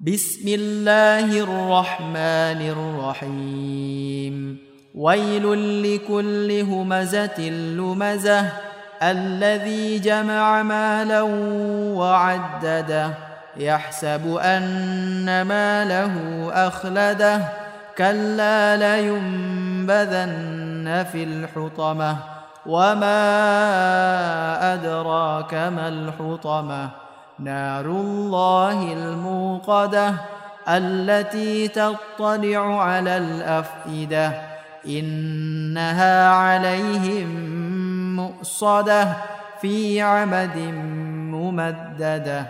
بسم الله الرحمن الرحيم. ويل لكل همزة لمزة الذي جمع مالا وعدده. يحسب أن ماله أخلده. كلا لينبذن في الحطمة. وما أدراك ما الحطمة. نار الله الموقده التي تطلع على الأفئدة إنها عليهم مؤصدة في عمد ممددة.